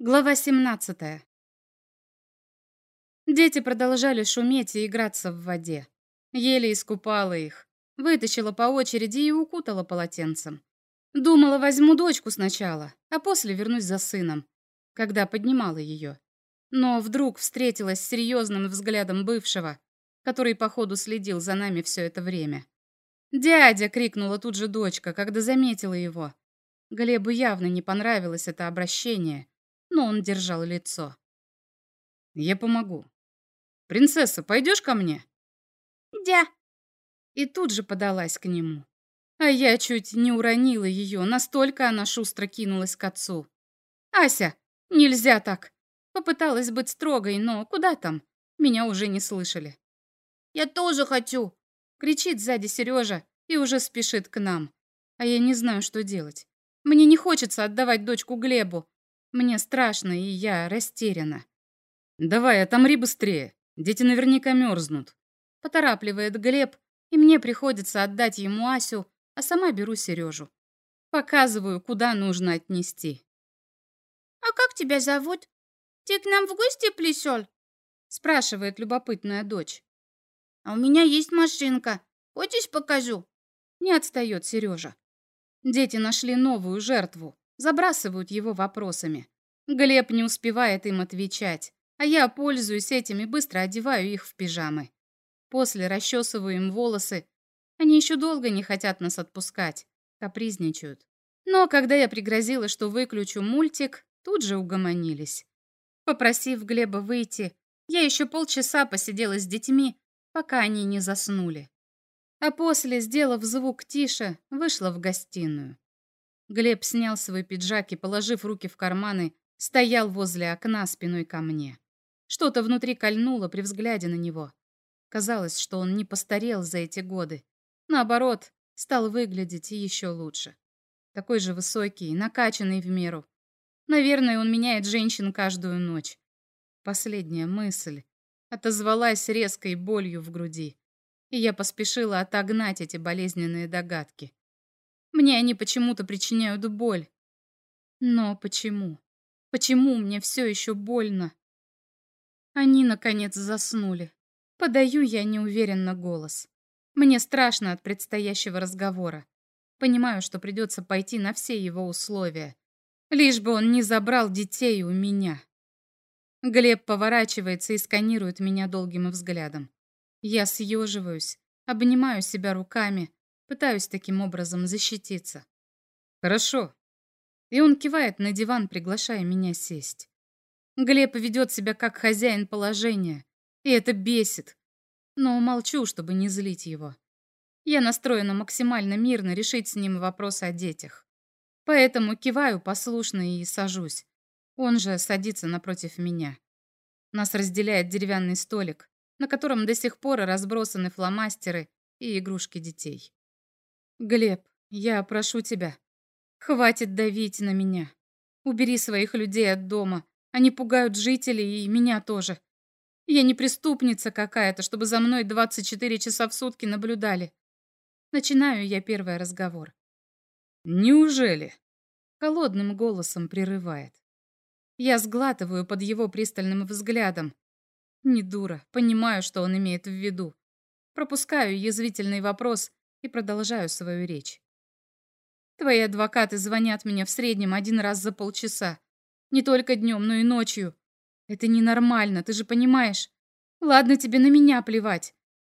Глава 17. Дети продолжали шуметь и играться в воде. Еле искупала их, вытащила по очереди и укутала полотенцем. Думала, возьму дочку сначала, а после вернусь за сыном, когда поднимала ее. Но вдруг встретилась с серьезным взглядом бывшего, который, походу, следил за нами все это время. «Дядя!» — крикнула тут же дочка, когда заметила его. Глебу явно не понравилось это обращение, но он держал лицо. «Я помогу. Принцесса, пойдешь ко мне?» «Дя». И тут же подалась к нему. А я чуть не уронила ее, настолько она шустро кинулась к отцу. «Ася, нельзя так!» Попыталась быть строгой, но куда там? Меня уже не слышали. «Я тоже хочу!» Кричит сзади Сережа и уже спешит к нам. А я не знаю, что делать. Мне не хочется отдавать дочку Глебу, мне страшно, и я растеряна. «Давай, отомри быстрее. Дети наверняка мерзнут», — поторапливает Глеб, и мне приходится отдать ему Асю, а сама беру Сережу. Показываю, куда нужно отнести. «А как тебя зовут? Ты к нам в гости пришел?» — спрашивает любопытная дочь. «А у меня есть машинка. Хочешь, покажу?» Не отстает Сережа. Дети нашли новую жертву забрасывают его вопросами. Глеб не успевает им отвечать, а я пользуюсь этим и быстро одеваю их в пижамы. После расчесываю им волосы. Они еще долго не хотят нас отпускать, капризничают. Но когда я пригрозила, что выключу мультик, тут же угомонились. Попросив Глеба выйти, я еще полчаса посидела с детьми, пока они не заснули. А после, сделав звук тише, вышла в гостиную. Глеб снял свой пиджак и, положив руки в карманы, стоял возле окна спиной ко мне. Что-то внутри кольнуло при взгляде на него. Казалось, что он не постарел за эти годы. Наоборот, стал выглядеть еще лучше. Такой же высокий, накачанный в меру. Наверное, он меняет женщин каждую ночь. Последняя мысль отозвалась резкой болью в груди, и я поспешила отогнать эти болезненные догадки. Мне они почему-то причиняют боль. Но почему? Почему мне все еще больно? Они, наконец, заснули. Подаю я неуверенно голос. Мне страшно от предстоящего разговора. Понимаю, что придется пойти на все его условия. Лишь бы он не забрал детей у меня. Глеб поворачивается и сканирует меня долгим взглядом. Я съеживаюсь, обнимаю себя руками, Пытаюсь таким образом защититься. Хорошо. И он кивает на диван, приглашая меня сесть. Глеб ведет себя как хозяин положения, и это бесит. Но молчу, чтобы не злить его. Я настроена максимально мирно решить с ним вопрос о детях. Поэтому киваю послушно и сажусь. Он же садится напротив меня. Нас разделяет деревянный столик, на котором до сих пор разбросаны фломастеры и игрушки детей. Глеб, я прошу тебя, хватит давить на меня. Убери своих людей от дома. Они пугают жителей и меня тоже. Я не преступница какая-то, чтобы за мной 24 часа в сутки наблюдали. Начинаю я первый разговор. Неужели? Холодным голосом прерывает. Я сглатываю под его пристальным взглядом. Не дура, понимаю, что он имеет в виду. Пропускаю язвительный вопрос и продолжаю свою речь. Твои адвокаты звонят мне в среднем один раз за полчаса. Не только днем, но и ночью. Это ненормально, ты же понимаешь. Ладно, тебе на меня плевать.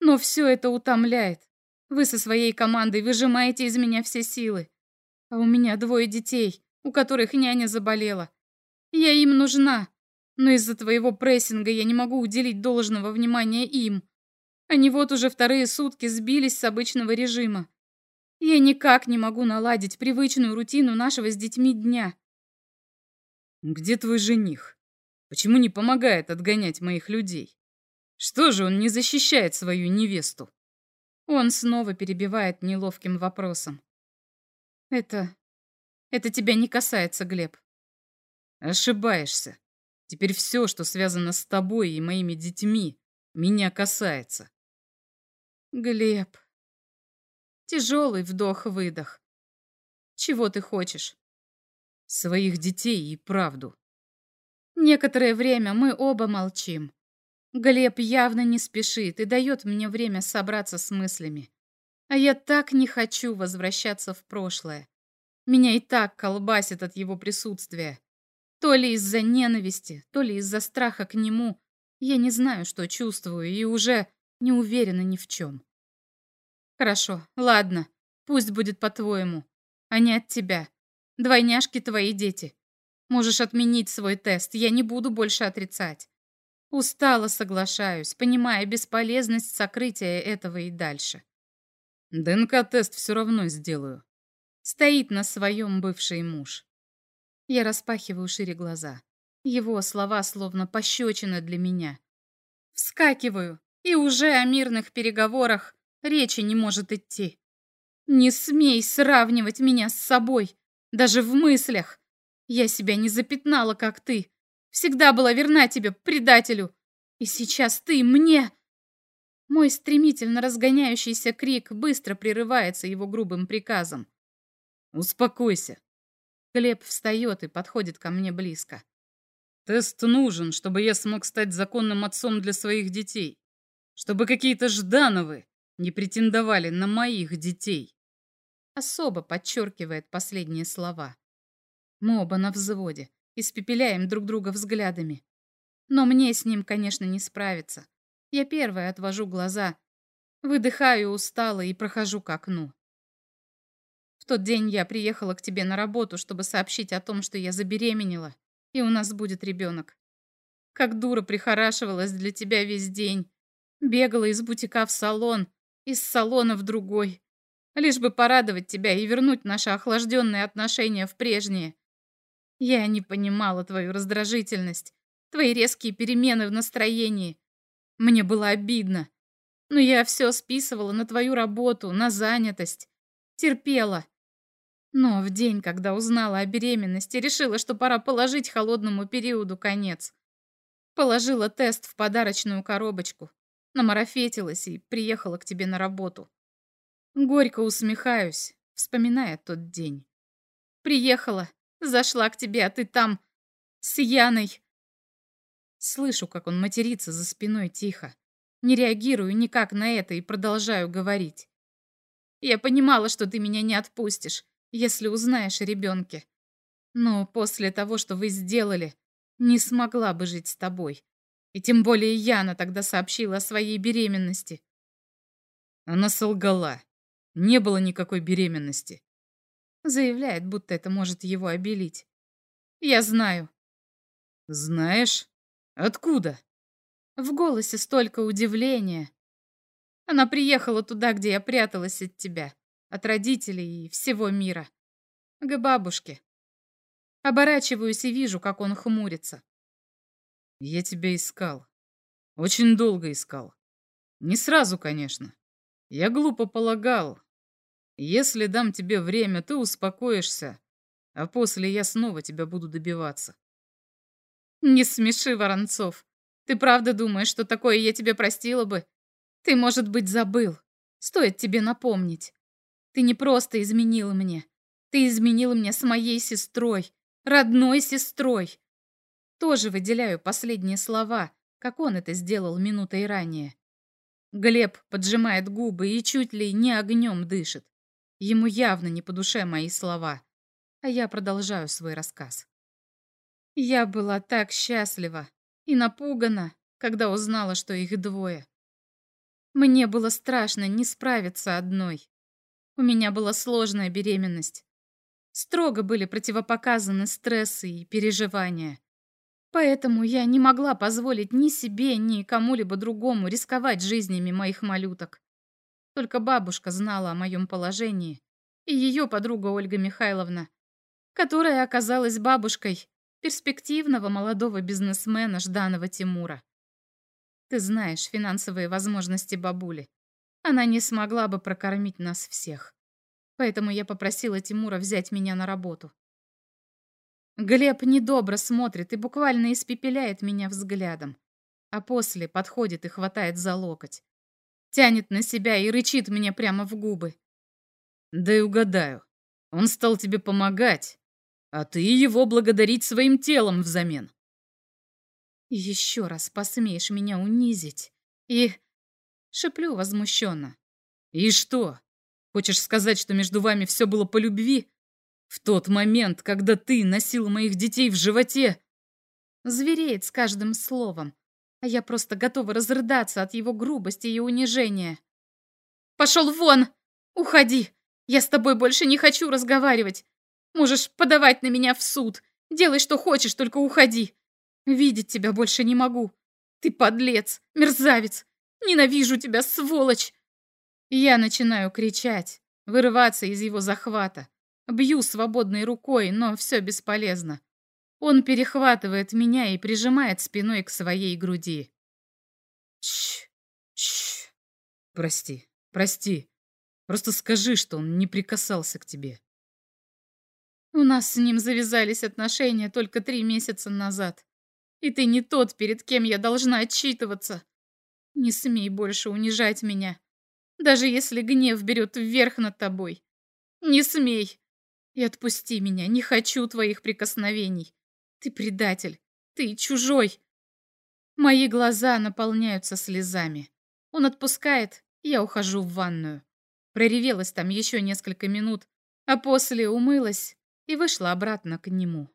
Но все это утомляет. Вы со своей командой выжимаете из меня все силы. А у меня двое детей, у которых няня заболела. Я им нужна. Но из-за твоего прессинга я не могу уделить должного внимания им. Они вот уже вторые сутки сбились с обычного режима. Я никак не могу наладить привычную рутину нашего с детьми дня. Где твой жених? Почему не помогает отгонять моих людей? Что же он не защищает свою невесту? Он снова перебивает неловким вопросом. Это... это тебя не касается, Глеб. Ошибаешься. Теперь все, что связано с тобой и моими детьми, меня касается. Глеб. Тяжелый вдох-выдох. Чего ты хочешь? Своих детей и правду. Некоторое время мы оба молчим. Глеб явно не спешит и дает мне время собраться с мыслями. А я так не хочу возвращаться в прошлое. Меня и так колбасит от его присутствия. То ли из-за ненависти, то ли из-за страха к нему. Я не знаю, что чувствую, и уже не уверена ни в чем. Хорошо, ладно, пусть будет по-твоему, а не от тебя. Двойняшки твои дети. Можешь отменить свой тест, я не буду больше отрицать. Устала соглашаюсь, понимая бесполезность сокрытия этого и дальше. ДНК-тест все равно сделаю. Стоит на своем бывший муж. Я распахиваю шире глаза. Его слова словно пощечина для меня. Вскакиваю, и уже о мирных переговорах речи не может идти. Не смей сравнивать меня с собой, даже в мыслях. Я себя не запятнала, как ты. Всегда была верна тебе, предателю. И сейчас ты мне... Мой стремительно разгоняющийся крик быстро прерывается его грубым приказом. «Успокойся». Глеб встает и подходит ко мне близко. «Тест нужен, чтобы я смог стать законным отцом для своих детей. Чтобы какие-то Ждановы не претендовали на моих детей». Особо подчеркивает последние слова. Мы оба на взводе, испепеляем друг друга взглядами. Но мне с ним, конечно, не справиться. Я первая отвожу глаза, выдыхаю устало и прохожу к окну. В тот день я приехала к тебе на работу, чтобы сообщить о том, что я забеременела, и у нас будет ребенок. Как дура прихорашивалась для тебя весь день. Бегала из бутика в салон, из салона в другой. Лишь бы порадовать тебя и вернуть наши охлажденные отношения в прежние. Я не понимала твою раздражительность, твои резкие перемены в настроении. Мне было обидно. Но я все списывала на твою работу, на занятость. Терпела. Но в день, когда узнала о беременности, решила, что пора положить холодному периоду конец. Положила тест в подарочную коробочку, намарафетилась и приехала к тебе на работу. Горько усмехаюсь, вспоминая тот день. Приехала, Зашла к тебе, а ты там с Яной. Слышу, как он матерится за спиной тихо. Не реагирую никак на это и продолжаю говорить. Я понимала, что ты меня не отпустишь, если узнаешь о ребенке. Но после того, что вы сделали, не смогла бы жить с тобой. И тем более Яна тогда сообщила о своей беременности. Она солгала. Не было никакой беременности. Заявляет, будто это может его обелить. Я знаю. Знаешь? Откуда? В голосе столько удивления. Она приехала туда, где я пряталась от тебя, от родителей и всего мира. К бабушке. Оборачиваюсь и вижу, как он хмурится. Я тебя искал. Очень долго искал. Не сразу, конечно. Я глупо полагал, если дам тебе время, ты успокоишься, а после я снова тебя буду добиваться. Не смеши, Воронцов. Ты правда думаешь, что такое я тебе простила бы? Ты, может быть, забыл. Стоит тебе напомнить. Ты не просто изменила мне. Ты изменила мне с моей сестрой, родной сестрой. Тоже выделяю последние слова, как он это сделал минутой ранее. Глеб поджимает губы и чуть ли не огнем дышит. Ему явно не по душе мои слова, а я продолжаю свой рассказ. Я была так счастлива и напугана, когда узнала, что их двое. Мне было страшно не справиться одной. У меня была сложная беременность. Строго были противопоказаны стрессы и переживания. Поэтому я не могла позволить ни себе, ни кому-либо другому рисковать жизнями моих малюток. Только бабушка знала о моем положении, и ее подруга Ольга Михайловна, которая оказалась бабушкой перспективного молодого бизнесмена Жданова Тимура. Ты знаешь финансовые возможности бабули. Она не смогла бы прокормить нас всех. Поэтому я попросила Тимура взять меня на работу. Глеб недобро смотрит и буквально испепеляет меня взглядом, а после подходит и хватает за локоть тянет на себя и рычит мне прямо в губы. Да и угадаю, он стал тебе помогать, а ты его благодарить своим телом взамен. еще раз посмеешь меня унизить и... Шеплю возмущенно. И что? Хочешь сказать, что между вами все было по любви? В тот момент, когда ты носил моих детей в животе? Звереет с каждым словом, а я просто готова разрыдаться от его грубости и унижения. «Пошел вон! Уходи! Я с тобой больше не хочу разговаривать! Можешь подавать на меня в суд! Делай, что хочешь, только уходи! Видеть тебя больше не могу! Ты подлец, мерзавец! Ненавижу тебя, сволочь!» Я начинаю кричать, вырываться из его захвата. Бью свободной рукой, но все бесполезно. Он перехватывает меня и прижимает спиной к своей груди. Чш, чш. Прости, прости. Просто скажи, что он не прикасался к тебе. У нас с ним завязались отношения только три месяца назад. И ты не тот, перед кем я должна отчитываться. Не смей больше унижать меня, даже если гнев берет вверх над тобой. Не смей. И отпусти меня, не хочу твоих прикосновений. Ты предатель, ты чужой. Мои глаза наполняются слезами. Он отпускает, я ухожу в ванную. Проревелась там еще несколько минут, а после умылась и вышла обратно к нему.